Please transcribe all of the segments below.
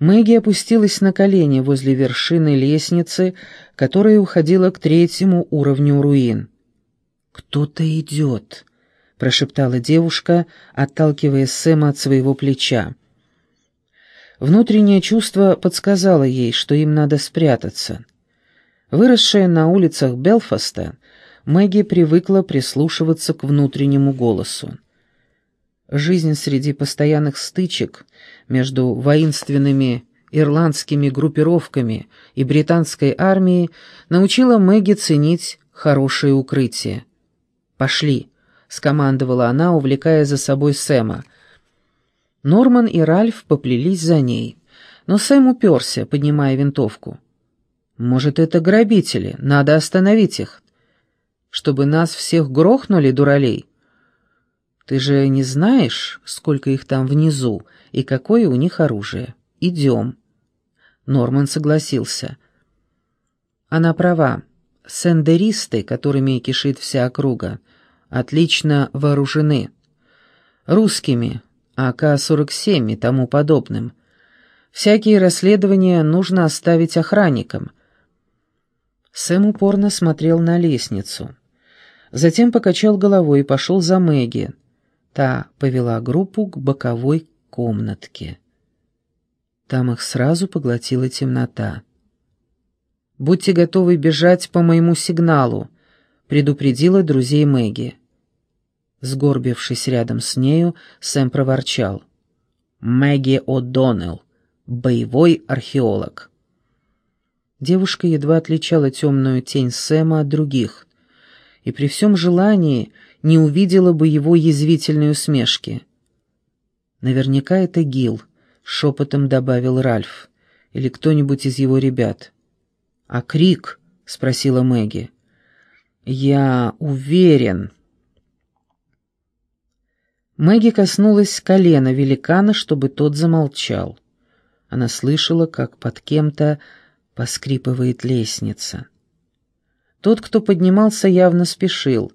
Мэгги опустилась на колени возле вершины лестницы, которая уходила к третьему уровню руин. «Кто-то идет», — прошептала девушка, отталкивая Сэма от своего плеча. Внутреннее чувство подсказало ей, что им надо спрятаться. Выросшая на улицах Белфаста, Мэгги привыкла прислушиваться к внутреннему голосу. Жизнь среди постоянных стычек между воинственными ирландскими группировками и британской армией научила Мэгги ценить хорошее укрытие. «Пошли», — скомандовала она, увлекая за собой Сэма. Норман и Ральф поплелись за ней, но Сэм уперся, поднимая винтовку. «Может, это грабители, надо остановить их. Чтобы нас всех грохнули, дуралей?» Ты же не знаешь, сколько их там внизу и какое у них оружие. Идем». Норман согласился. Она права. Сендеристы, которыми кишит вся округа, отлично вооружены. Русскими, АК-47 и тому подобным. Всякие расследования нужно оставить охранникам. Сэм упорно смотрел на лестницу. Затем покачал головой и пошел за Мэгги. Та повела группу к боковой комнатке. Там их сразу поглотила темнота. «Будьте готовы бежать по моему сигналу», — предупредила друзей Мэгги. Сгорбившись рядом с нею, Сэм проворчал. «Мэгги О'Доннелл, боевой археолог». Девушка едва отличала темную тень Сэма от других, и при всем желании не увидела бы его язвительной усмешки. «Наверняка это Гил», — шепотом добавил Ральф, — «или кто-нибудь из его ребят». «А крик?» — спросила Мэгги. «Я уверен». Мэгги коснулась колена великана, чтобы тот замолчал. Она слышала, как под кем-то поскрипывает лестница. Тот, кто поднимался, явно спешил.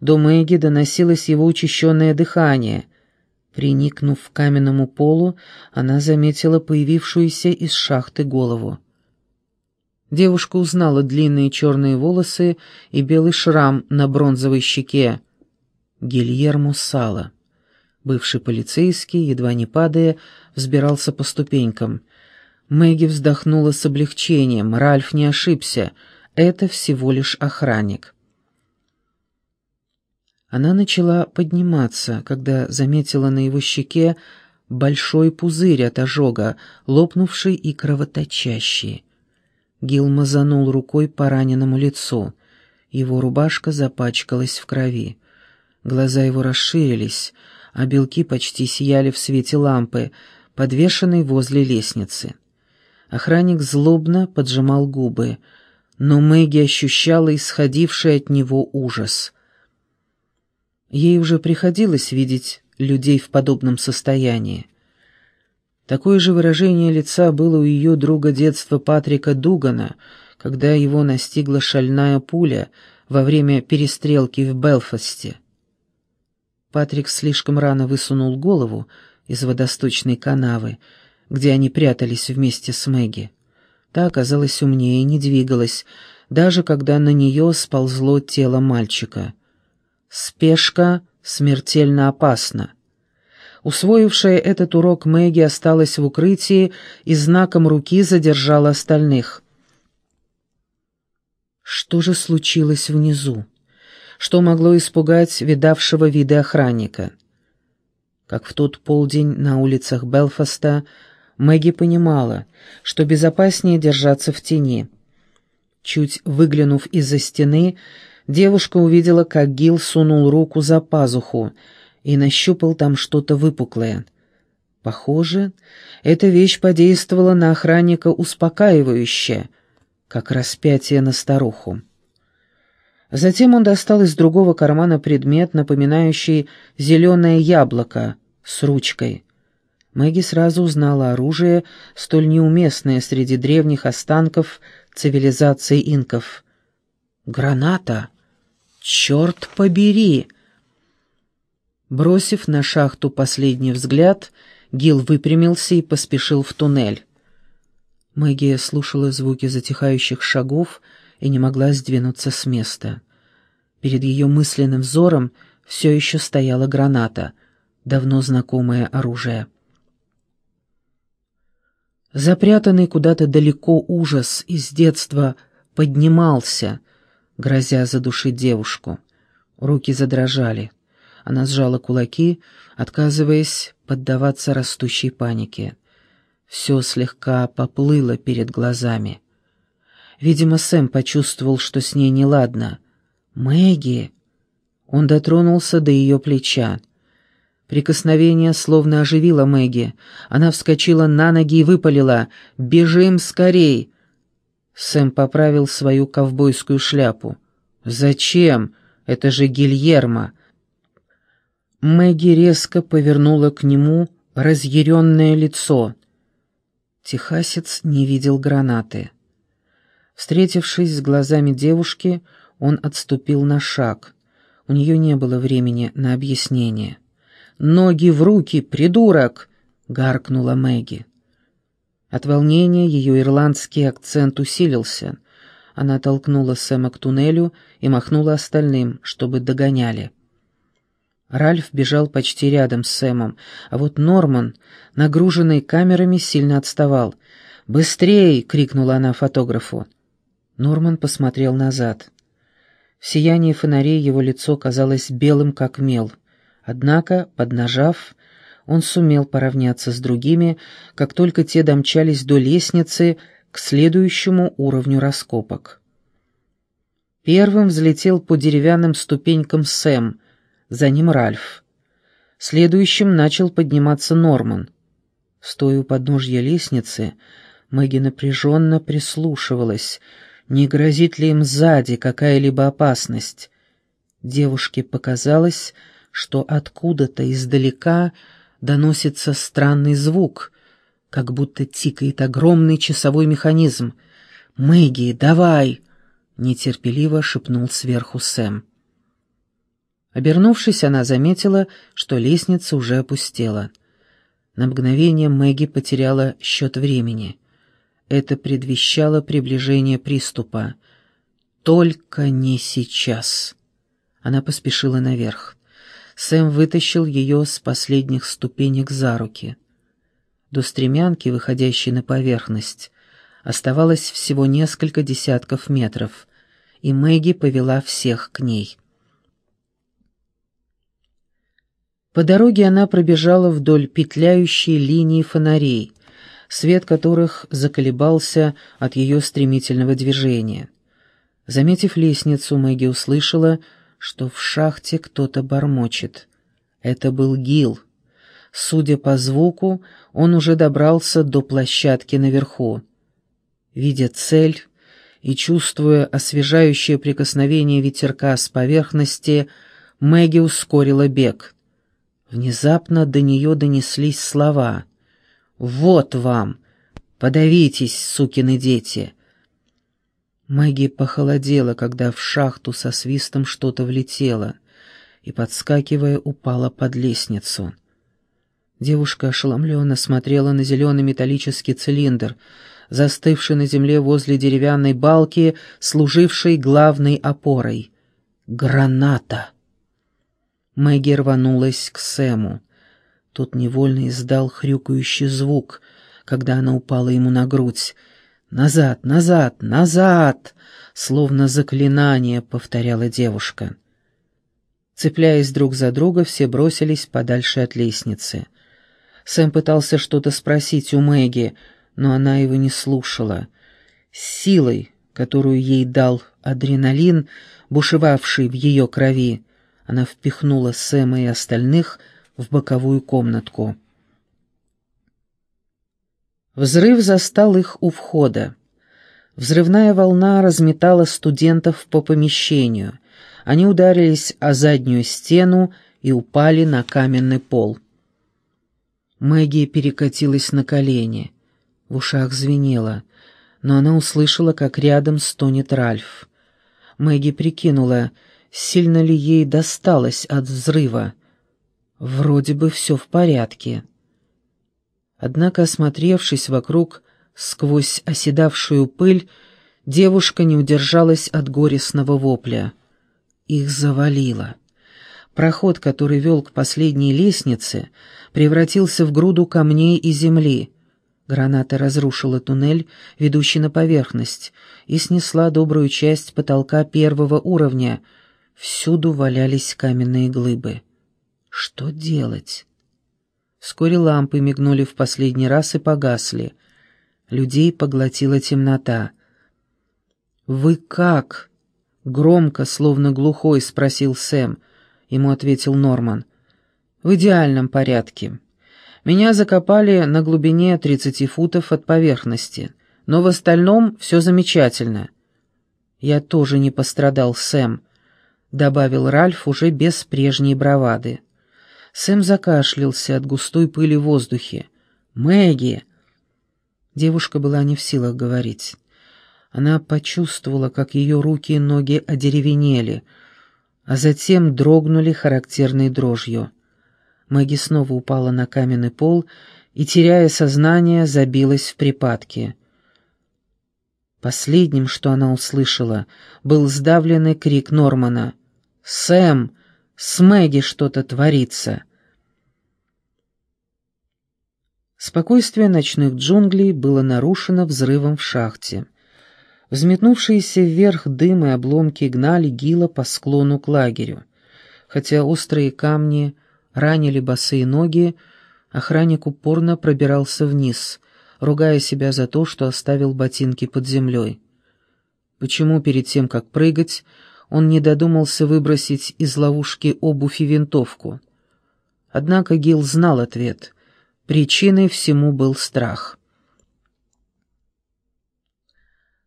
До Мэгги доносилось его учащенное дыхание. Приникнув к каменному полу, она заметила появившуюся из шахты голову. Девушка узнала длинные черные волосы и белый шрам на бронзовой щеке. Гильермо Сала. Бывший полицейский, едва не падая, взбирался по ступенькам. Мэгги вздохнула с облегчением. Ральф не ошибся. Это всего лишь охранник. Она начала подниматься, когда заметила на его щеке большой пузырь от ожога, лопнувший и кровоточащий. Гил мазанул рукой по раненому лицу. Его рубашка запачкалась в крови. Глаза его расширились, а белки почти сияли в свете лампы, подвешенной возле лестницы. Охранник злобно поджимал губы, но Мэгги ощущала исходивший от него ужас — Ей уже приходилось видеть людей в подобном состоянии. Такое же выражение лица было у ее друга детства Патрика Дугана, когда его настигла шальная пуля во время перестрелки в Белфасте. Патрик слишком рано высунул голову из водосточной канавы, где они прятались вместе с Мэгги. Та оказалась умнее и не двигалась, даже когда на нее сползло тело мальчика — Спешка смертельно опасна. Усвоившая этот урок Мэгги осталась в укрытии и знаком руки задержала остальных. Что же случилось внизу? Что могло испугать видавшего виды охранника? Как в тот полдень на улицах Белфаста, Мэгги понимала, что безопаснее держаться в тени. Чуть выглянув из-за стены, Девушка увидела, как Гил сунул руку за пазуху и нащупал там что-то выпуклое. Похоже, эта вещь подействовала на охранника успокаивающе, как распятие на старуху. Затем он достал из другого кармана предмет, напоминающий зеленое яблоко с ручкой. Мэгги сразу узнала оружие, столь неуместное среди древних останков цивилизации инков. «Граната!» «Черт побери!» Бросив на шахту последний взгляд, Гил выпрямился и поспешил в туннель. Мэгги слушала звуки затихающих шагов и не могла сдвинуться с места. Перед ее мысленным взором все еще стояла граната, давно знакомое оружие. Запрятанный куда-то далеко ужас из детства поднимался, грозя задушить девушку. Руки задрожали. Она сжала кулаки, отказываясь поддаваться растущей панике. Все слегка поплыло перед глазами. Видимо, Сэм почувствовал, что с ней неладно. «Мэгги!» Он дотронулся до ее плеча. Прикосновение словно оживило Мэгги. Она вскочила на ноги и выпалила «Бежим скорей!» Сэм поправил свою ковбойскую шляпу. «Зачем? Это же Гильермо!» Мэгги резко повернула к нему разъяренное лицо. Техасец не видел гранаты. Встретившись с глазами девушки, он отступил на шаг. У нее не было времени на объяснение. «Ноги в руки, придурок!» — гаркнула Мэгги. От волнения ее ирландский акцент усилился. Она толкнула Сэма к туннелю и махнула остальным, чтобы догоняли. Ральф бежал почти рядом с Сэмом, а вот Норман, нагруженный камерами, сильно отставал. «Быстрей!» — крикнула она фотографу. Норман посмотрел назад. В сиянии фонарей его лицо казалось белым, как мел. Однако, поднажав, он сумел поравняться с другими, как только те домчались до лестницы к следующему уровню раскопок. Первым взлетел по деревянным ступенькам Сэм — за ним Ральф. Следующим начал подниматься Норман. Стоя у подножья лестницы, Мэгги напряженно прислушивалась, не грозит ли им сзади какая-либо опасность. Девушке показалось, что откуда-то издалека доносится странный звук, как будто тикает огромный часовой механизм. «Мэгги, давай!» — нетерпеливо шепнул сверху Сэм. Обернувшись, она заметила, что лестница уже опустела. На мгновение Мэгги потеряла счет времени. Это предвещало приближение приступа. «Только не сейчас!» Она поспешила наверх. Сэм вытащил ее с последних ступенек за руки. До стремянки, выходящей на поверхность, оставалось всего несколько десятков метров, и Мэгги повела всех к ней. По дороге она пробежала вдоль петляющей линии фонарей, свет которых заколебался от ее стремительного движения. Заметив лестницу, Мэгги услышала, что в шахте кто-то бормочет. Это был Гил. Судя по звуку, он уже добрался до площадки наверху. Видя цель и чувствуя освежающее прикосновение ветерка с поверхности, Мэгги ускорила бег — Внезапно до нее донеслись слова. «Вот вам! Подавитесь, сукины дети!» Мэгги похолодела, когда в шахту со свистом что-то влетело и, подскакивая, упала под лестницу. Девушка ошеломленно смотрела на зеленый металлический цилиндр, застывший на земле возле деревянной балки, служившей главной опорой. «Граната!» Мэгги рванулась к Сэму. Тот невольно издал хрюкающий звук, когда она упала ему на грудь. «Назад, назад, назад!» Словно заклинание повторяла девушка. Цепляясь друг за друга, все бросились подальше от лестницы. Сэм пытался что-то спросить у Мэгги, но она его не слушала. силой, которую ей дал адреналин, бушевавший в ее крови, она впихнула Сэма и остальных в боковую комнатку. Взрыв застал их у входа. Взрывная волна разметала студентов по помещению. Они ударились о заднюю стену и упали на каменный пол. Мэгги перекатилась на колени. В ушах звенело, но она услышала, как рядом стонет Ральф. Мэгги прикинула, сильно ли ей досталось от взрыва. Вроде бы все в порядке. Однако, осмотревшись вокруг, Сквозь оседавшую пыль девушка не удержалась от горестного вопля. Их завалило. Проход, который вел к последней лестнице, превратился в груду камней и земли. Граната разрушила туннель, ведущий на поверхность, и снесла добрую часть потолка первого уровня. Всюду валялись каменные глыбы. Что делать? Вскоре лампы мигнули в последний раз и погасли. Людей поглотила темнота. «Вы как?» — громко, словно глухой, спросил Сэм. Ему ответил Норман. «В идеальном порядке. Меня закопали на глубине 30 футов от поверхности, но в остальном все замечательно». «Я тоже не пострадал, Сэм», — добавил Ральф уже без прежней бравады. Сэм закашлялся от густой пыли в воздухе. «Мэгги!» Девушка была не в силах говорить. Она почувствовала, как ее руки и ноги одеревенели, а затем дрогнули характерной дрожью. Мэгги снова упала на каменный пол и, теряя сознание, забилась в припадке. Последним, что она услышала, был сдавленный крик Нормана. «Сэм! С Мэгги что-то творится!» Спокойствие ночных джунглей было нарушено взрывом в шахте. Взметнувшиеся вверх дым и обломки гнали Гила по склону к лагерю. Хотя острые камни ранили босые ноги, охранник упорно пробирался вниз, ругая себя за то, что оставил ботинки под землей. Почему перед тем, как прыгать, он не додумался выбросить из ловушки обувь и винтовку? Однако Гил знал ответ — Причиной всему был страх.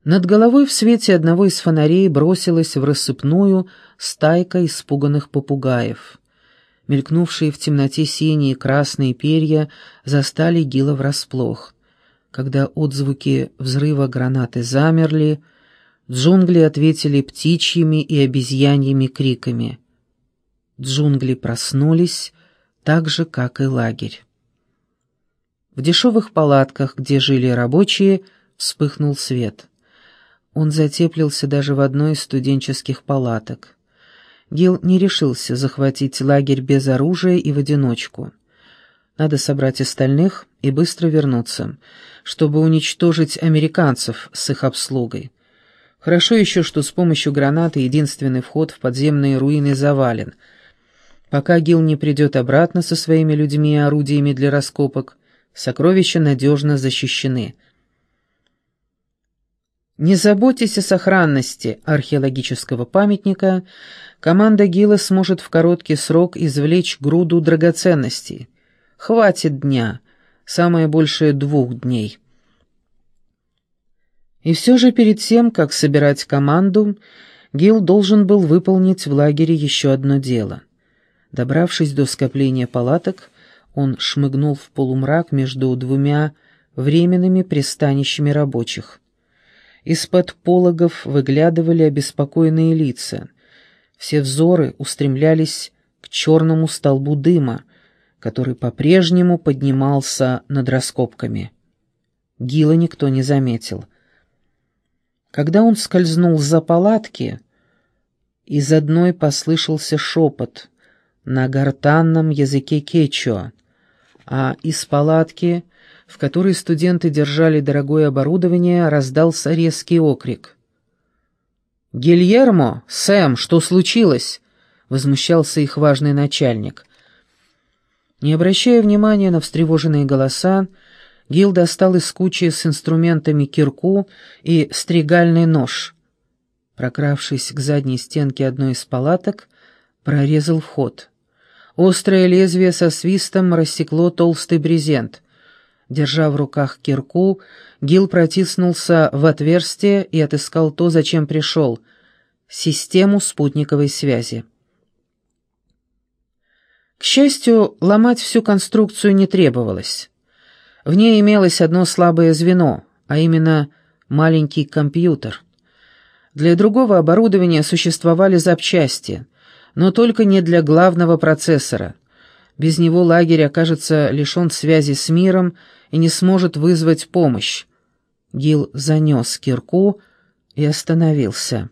Над головой в свете одного из фонарей бросилась в рассыпную стайка испуганных попугаев. Мелькнувшие в темноте синие и красные перья застали Гила врасплох. Когда отзвуки взрыва гранаты замерли, джунгли ответили птичьими и обезьяньими криками. Джунгли проснулись, так же, как и лагерь. В дешевых палатках, где жили рабочие, вспыхнул свет. Он затеплился даже в одной из студенческих палаток. Гил не решился захватить лагерь без оружия и в одиночку. Надо собрать остальных и быстро вернуться, чтобы уничтожить американцев с их обслугой. Хорошо еще, что с помощью гранаты единственный вход в подземные руины завален. Пока Гил не придет обратно со своими людьми и орудиями для раскопок, Сокровища надежно защищены. Не заботьтесь о сохранности археологического памятника, команда Гила сможет в короткий срок извлечь груду драгоценностей. Хватит дня, самое большее двух дней. И все же перед тем, как собирать команду, Гил должен был выполнить в лагере еще одно дело. Добравшись до скопления палаток, он шмыгнул в полумрак между двумя временными пристанищами рабочих. Из-под пологов выглядывали обеспокоенные лица. Все взоры устремлялись к черному столбу дыма, который по-прежнему поднимался над раскопками. Гила никто не заметил. Когда он скользнул за палатки, из одной послышался шепот на гортанном языке кечуа а из палатки, в которой студенты держали дорогое оборудование, раздался резкий окрик. «Гильермо! Сэм, что случилось?» — возмущался их важный начальник. Не обращая внимания на встревоженные голоса, Гил достал из кучи с инструментами кирку и стригальный нож. Прокравшись к задней стенке одной из палаток, прорезал вход — Острое лезвие со свистом рассекло толстый брезент. Держа в руках кирку, Гил протиснулся в отверстие и отыскал то, зачем пришел — систему спутниковой связи. К счастью, ломать всю конструкцию не требовалось. В ней имелось одно слабое звено, а именно маленький компьютер. Для другого оборудования существовали запчасти — но только не для главного процессора. Без него лагерь окажется лишен связи с миром и не сможет вызвать помощь. Гил занес кирку и остановился.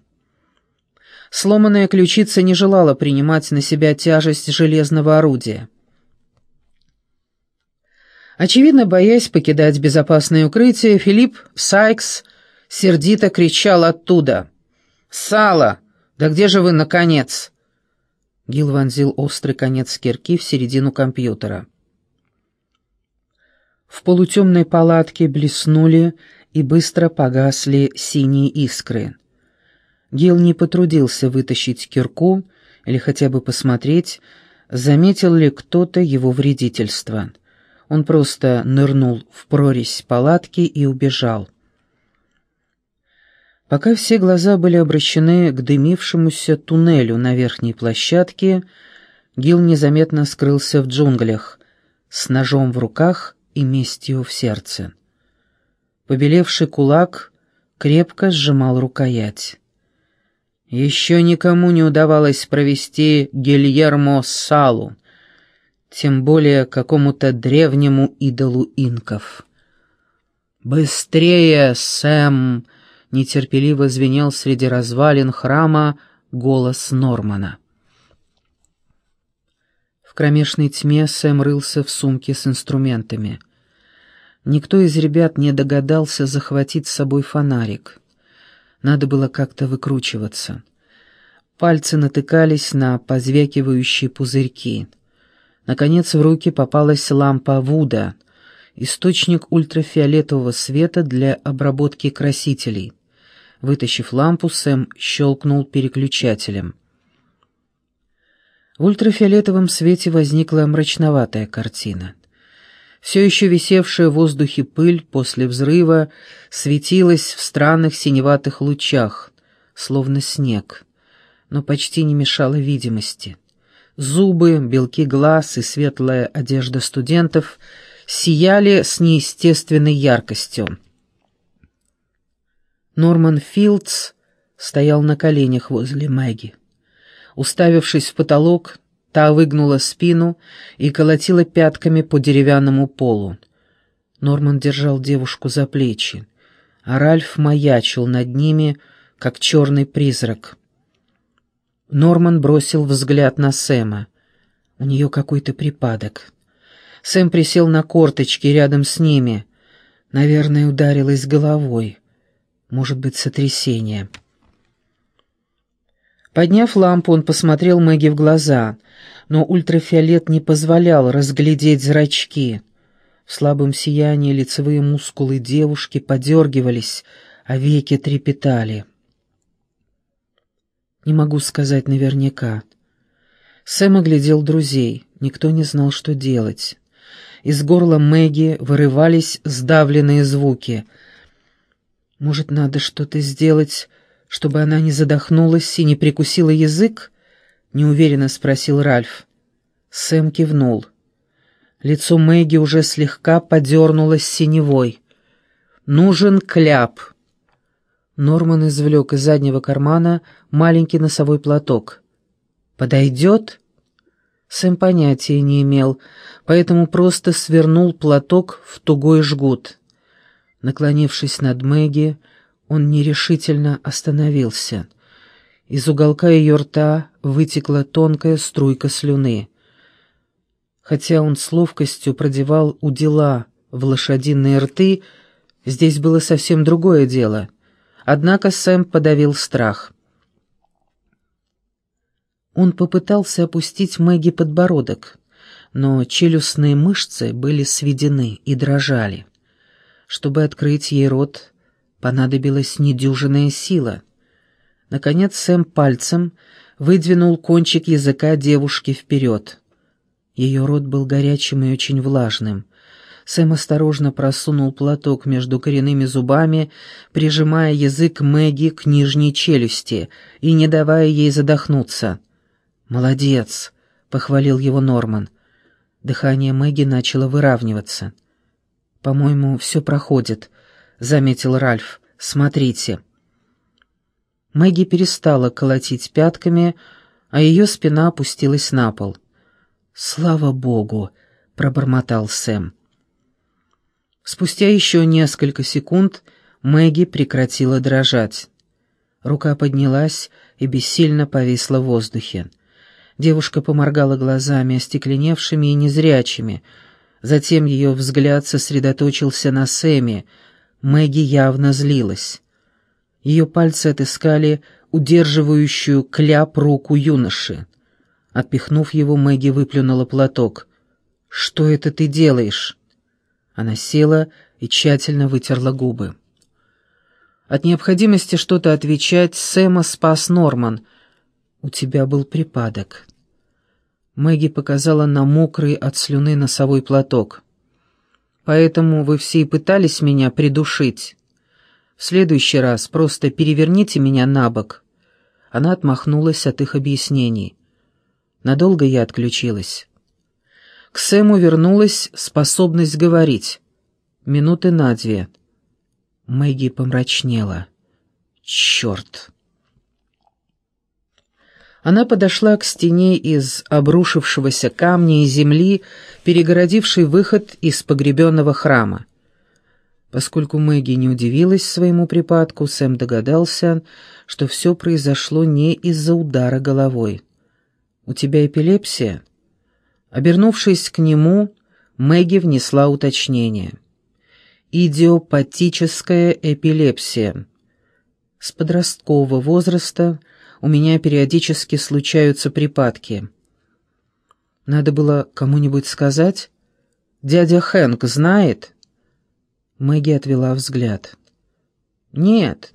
Сломанная ключица не желала принимать на себя тяжесть железного орудия. Очевидно, боясь покидать безопасное укрытие, Филипп Сайкс сердито кричал оттуда. «Сало! Да где же вы, наконец?» Гил вонзил острый конец кирки в середину компьютера. В полутемной палатке блеснули и быстро погасли синие искры. Гил не потрудился вытащить кирку или хотя бы посмотреть, заметил ли кто-то его вредительство. Он просто нырнул в прорезь палатки и убежал. Пока все глаза были обращены к дымившемуся туннелю на верхней площадке, Гил незаметно скрылся в джунглях, с ножом в руках и местью в сердце. Побелевший кулак крепко сжимал рукоять. Еще никому не удавалось провести Гильермо Салу, тем более какому-то древнему идолу инков. «Быстрее, Сэм!» — нетерпеливо звенел среди развалин храма голос Нормана. В кромешной тьме Сэм рылся в сумке с инструментами. Никто из ребят не догадался захватить с собой фонарик. Надо было как-то выкручиваться. Пальцы натыкались на позвякивающие пузырьки. Наконец в руки попалась лампа Вуда, источник ультрафиолетового света для обработки красителей. Вытащив лампу, Сэм щелкнул переключателем. В ультрафиолетовом свете возникла мрачноватая картина. Все еще висевшая в воздухе пыль после взрыва светилась в странных синеватых лучах, словно снег, но почти не мешала видимости. Зубы, белки глаз и светлая одежда студентов сияли с неестественной яркостью. Норман Филдс стоял на коленях возле Мэгги. Уставившись в потолок, та выгнула спину и колотила пятками по деревянному полу. Норман держал девушку за плечи, а Ральф маячил над ними, как черный призрак. Норман бросил взгляд на Сэма. У нее какой-то припадок. Сэм присел на корточки рядом с ними. Наверное, ударилась головой. Может быть, сотрясение. Подняв лампу, он посмотрел Мэгги в глаза, но ультрафиолет не позволял разглядеть зрачки. В слабом сиянии лицевые мускулы девушки подергивались, а веки трепетали. Не могу сказать наверняка. Сэм оглядел друзей. Никто не знал, что делать. Из горла Мэгги вырывались сдавленные звуки. «Может, надо что-то сделать чтобы она не задохнулась и не прикусила язык?» — неуверенно спросил Ральф. Сэм кивнул. Лицо Мэгги уже слегка подернулось синевой. «Нужен кляп». Норман извлек из заднего кармана маленький носовой платок. «Подойдет?» Сэм понятия не имел, поэтому просто свернул платок в тугой жгут. Наклонившись над Мэгги, он нерешительно остановился. Из уголка ее рта вытекла тонкая струйка слюны. Хотя он с ловкостью продевал удила в лошадиные рты, здесь было совсем другое дело. Однако Сэм подавил страх. Он попытался опустить Мэгги подбородок, но челюстные мышцы были сведены и дрожали. Чтобы открыть ей рот, Понадобилась недюжинная сила. Наконец Сэм пальцем выдвинул кончик языка девушки вперед. Ее рот был горячим и очень влажным. Сэм осторожно просунул платок между коренными зубами, прижимая язык Мэгги к нижней челюсти и не давая ей задохнуться. «Молодец!» — похвалил его Норман. Дыхание Мэгги начало выравниваться. «По-моему, все проходит», заметил Ральф. «Смотрите». Мэгги перестала колотить пятками, а ее спина опустилась на пол. «Слава богу!» — пробормотал Сэм. Спустя еще несколько секунд Мэгги прекратила дрожать. Рука поднялась и бессильно повисла в воздухе. Девушка поморгала глазами, остекленевшими и незрячими. Затем ее взгляд сосредоточился на Сэме. Мэгги явно злилась. Ее пальцы отыскали удерживающую кляп руку юноши. Отпихнув его, Мэгги выплюнула платок. «Что это ты делаешь?» Она села и тщательно вытерла губы. От необходимости что-то отвечать Сэма спас Норман. «У тебя был припадок». Мэгги показала на мокрый от слюны носовой платок. «Поэтому вы все и пытались меня придушить. В следующий раз просто переверните меня на бок». Она отмахнулась от их объяснений. Надолго я отключилась. К Сэму вернулась способность говорить. Минуты на две. Мэгги помрачнела. «Черт!» Она подошла к стене из обрушившегося камня и земли, перегородившей выход из погребенного храма. Поскольку Мэгги не удивилась своему припадку, Сэм догадался, что все произошло не из-за удара головой. «У тебя эпилепсия?» Обернувшись к нему, Мэгги внесла уточнение. «Идиопатическая эпилепсия. С подросткового возраста у меня периодически случаются припадки. Надо было кому-нибудь сказать? Дядя Хэнк знает?» Мэгги отвела взгляд. «Нет,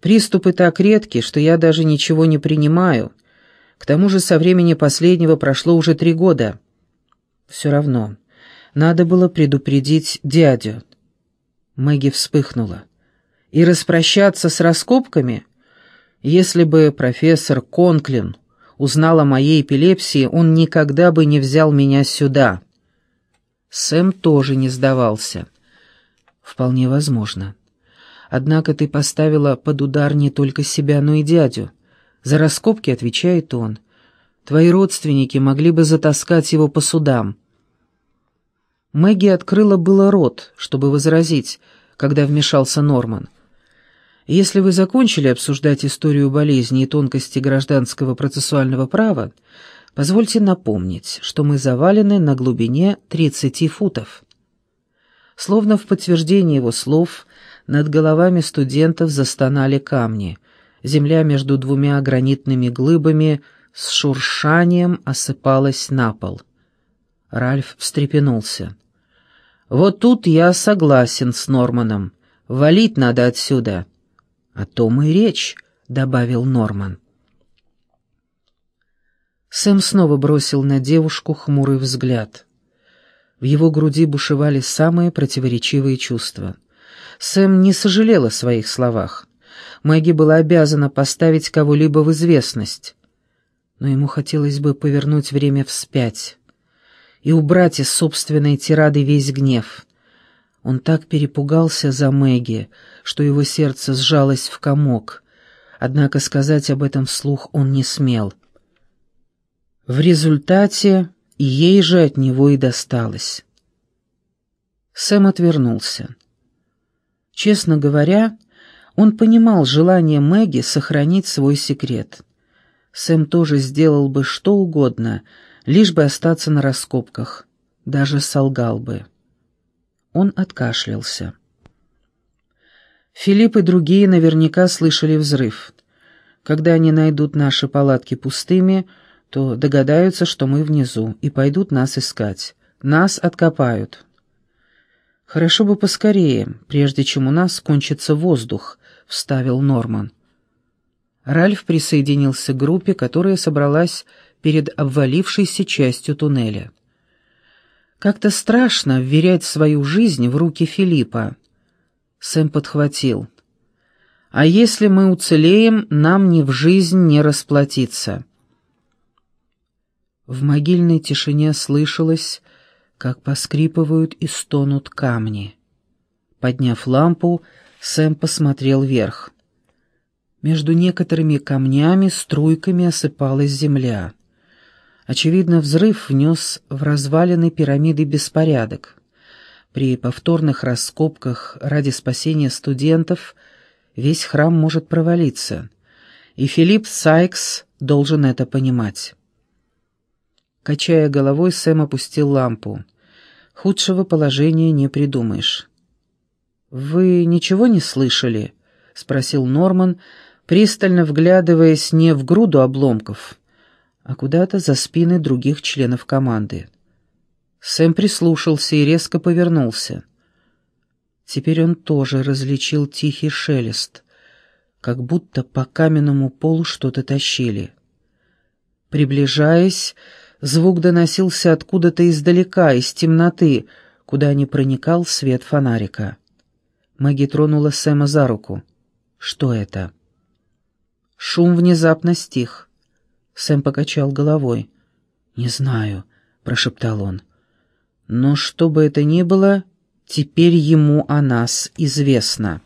приступы так редки, что я даже ничего не принимаю. К тому же со времени последнего прошло уже три года. Все равно, надо было предупредить дядю». Мэгги вспыхнула. «И распрощаться с раскопками? Если бы профессор Конклин узнал о моей эпилепсии, он никогда бы не взял меня сюда». Сэм тоже не сдавался. Вполне возможно. Однако ты поставила под удар не только себя, но и дядю. За раскопки отвечает он. Твои родственники могли бы затаскать его по судам. Мэгги открыла было рот, чтобы возразить, когда вмешался Норман. Если вы закончили обсуждать историю болезни и тонкости гражданского процессуального права, позвольте напомнить, что мы завалены на глубине 30 футов. Словно в подтверждение его слов, над головами студентов застонали камни. Земля между двумя гранитными глыбами с шуршанием осыпалась на пол. Ральф встрепенулся. «Вот тут я согласен с Норманом. Валить надо отсюда». «О том и речь», — добавил Норман. Сэм снова бросил на девушку хмурый взгляд. В его груди бушевали самые противоречивые чувства. Сэм не сожалел о своих словах. Мэгги была обязана поставить кого-либо в известность. Но ему хотелось бы повернуть время вспять и убрать из собственной тирады весь гнев. Он так перепугался за Мэгги, что его сердце сжалось в комок, однако сказать об этом вслух он не смел. В результате ей же от него и досталось. Сэм отвернулся. Честно говоря, он понимал желание Мэгги сохранить свой секрет. Сэм тоже сделал бы что угодно, лишь бы остаться на раскопках, даже солгал бы. Он откашлялся. Филипп и другие наверняка слышали взрыв. Когда они найдут наши палатки пустыми, то догадаются, что мы внизу, и пойдут нас искать. Нас откопают. Хорошо бы поскорее, прежде чем у нас кончится воздух, вставил Норман. Ральф присоединился к группе, которая собралась перед обвалившейся частью туннеля. Как-то страшно вверять свою жизнь в руки Филиппа. Сэм подхватил. «А если мы уцелеем, нам ни в жизнь не расплатиться». В могильной тишине слышалось, как поскрипывают и стонут камни. Подняв лампу, Сэм посмотрел вверх. Между некоторыми камнями струйками осыпалась земля. Очевидно, взрыв внес в развалины пирамиды беспорядок. При повторных раскопках ради спасения студентов весь храм может провалиться, и Филипп Сайкс должен это понимать. Качая головой, Сэм опустил лампу. Худшего положения не придумаешь. «Вы ничего не слышали?» — спросил Норман, пристально вглядываясь не в груду обломков, а куда-то за спины других членов команды. Сэм прислушался и резко повернулся. Теперь он тоже различил тихий шелест, как будто по каменному полу что-то тащили. Приближаясь, звук доносился откуда-то издалека, из темноты, куда не проникал свет фонарика. Мэгги тронула Сэма за руку. «Что это?» Шум внезапно стих. Сэм покачал головой. «Не знаю», — прошептал он. «Но что бы это ни было, теперь ему о нас известно».